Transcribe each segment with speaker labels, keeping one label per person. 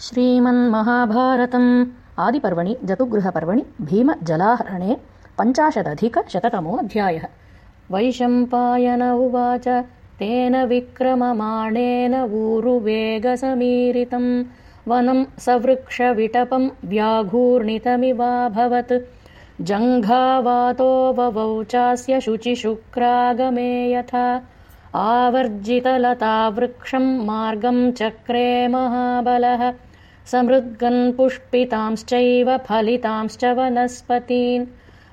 Speaker 1: श्रीमन्महाभारतम्। आदिपर्वणि जतुगृहपर्वणि भीमजलाहरणे पञ्चाशदधिकशततमोऽध्यायः। वैशम्पायन उवाच तेन विक्रममाणेन ऊरुवेगसमीरितम्। वनं सवृक्षविटपं व्याघूर्णितमिवाभवत्। जङ्घावातो ववौ चास्य शुचिशुक्रागमे यथा आवर्जितलतावृक्षं मार्गं चक्रे महाबलः। समृद्गन् पुष्पितांश्चैव फलितांश्च वनस्पतीन्।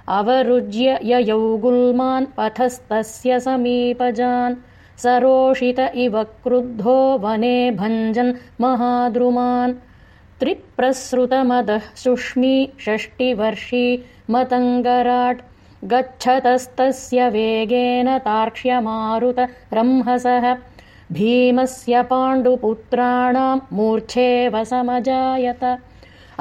Speaker 1: अवरुज्य ययौ गुल्मान् पथस्तस्य समीपजान्। सरोषित इव क्रुद्धो वने भञ्जन् महाद्रुमान्। त्रिप्रसृतमदः सुष्मी षष्टिवर्षी मतङ्गराट् गच्छतस्तस्य वेगेन तार्क्ष्यमारुत रंहसः भीमस्य पाण्डुपुत्राणाम् मूर्च्छेव समजायत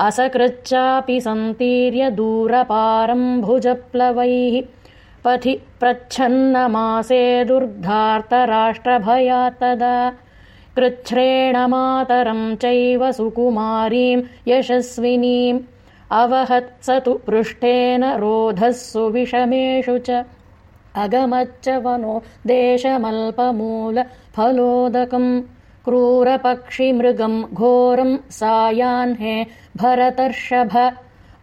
Speaker 1: असकृच्चापि सन्तीर्य दूरपारम् भुजप्लवैः पथि प्रच्छन्नमासे दुर्धार्तराष्ट्रभयात्तदा कृच्छ्रेण मातरम् चैव सुकुमारीम् यशस्विनीम् अवहत्स तु पृष्ठेन रोधः सुविषमेषु च। अगमच्च वनो देशमल्पमूलफलोदकम् क्रूरपक्षिमृगम् घोरम् सायाह्ने भरतर्षभ।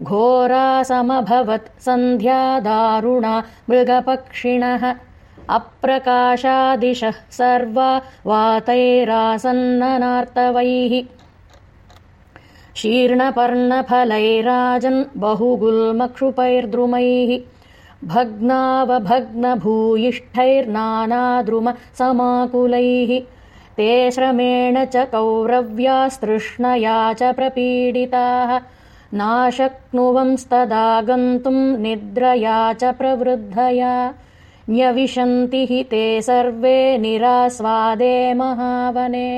Speaker 1: घोरासमभवत् सन्ध्या दारुणा मृगपक्षिणः। अप्रकाशादिशः सर्वा वातैरासन्ननार्तवैः शीर्णपर्णफलैराजन् बहुगुल्मक्षुपैर्द्रुमैः भग्नावभग्नभूयिष्ठैर्नानाद्रुमसमाकुलैः ते श्रमेण च कौरव्यास्तृष्णया च प्रपीडिताः नाशक्नुवंस्तदा गन्तुम् निद्रया च प्रवृद्धया न्यविशन्ति हि ते सर्वे निरास्वादे महावने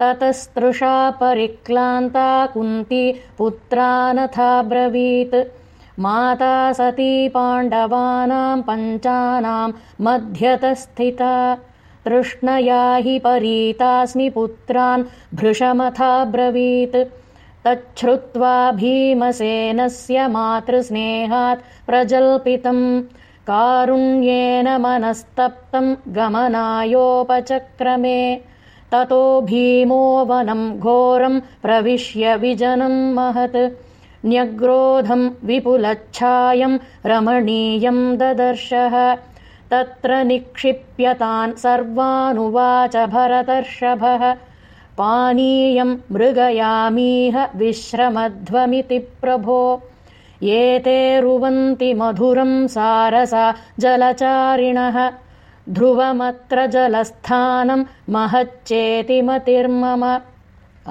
Speaker 1: ततस्तृषा परिक्लान्ता कुन्ती पुत्रानथाब्रवीत्। माता सती पाण्डवानाम् पञ्चानाम् मध्यतस्थिता। तृष्णया हि परीतास्मि पुत्रान् भृशमथाब्रवीत्। तच्छ्रुत्वा भीमसेनस्य मातृस्नेहात् प्रजल्पितम्। कारुण्येन मनस्तप्तम् गमनायोपचक्रमे ततो भीमो वनम् घोरम् प्रविश्य विजनम् महत्। न्यग्रोधम् विपुलच्छायम् रमणीयम् ददर्शः। तत्र निक्षिप्यतान् सर्वानुवाच भरतर्षभः। पानीयम् मृगयामीह विश्रमध्वमिति प्रभो। एते रुवन्ति मधुरम् सारसा जलचारिणः ध्रुवमत्र जलस्थानम् महच्चेतिमतिर्मम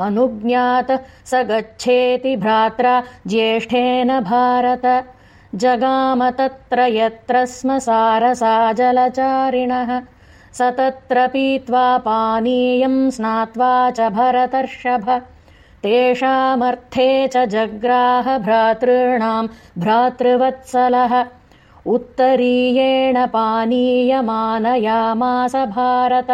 Speaker 1: अनुज्ञात स गच्छेति भ्रात्रा ज्येष्ठेन भारत। जगाम तत्र यत्र स्म सारसा जलचारिणः। स तत्र पीत्वा पानीयम् स्नात्वा च भरतर्षभ। तेषामर्थे च जग्राह भ्रातॄणाम् भ्रातृवत्सलः उत्तरीयेण पानीयमानयामास भारत